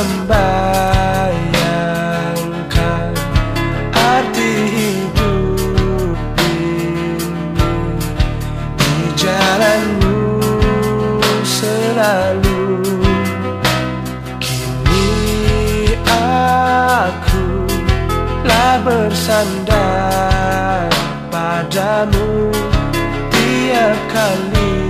membayangkan arti hidup ini di jalanmu selalu kini aku lah bersandar padamu tiap kali.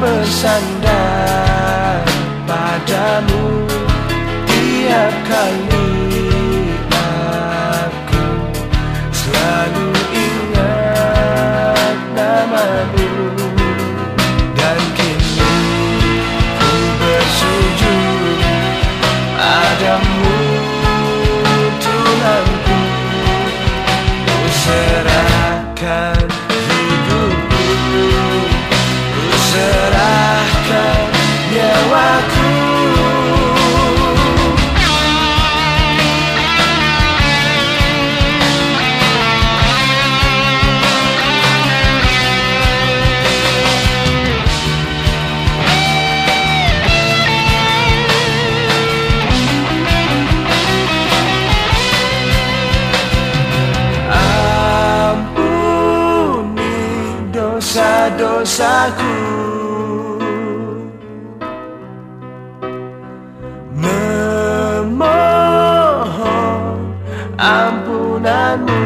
bersandar padamu. Tiap kali dosa-dosaku. Memohon ampunanmu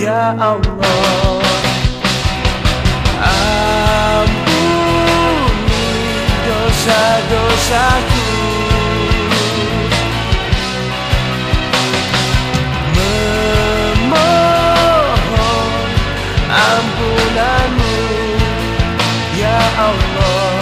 Ya Allah. Ampuni dosa-dosaku Allah Ampuni dosa-dosaku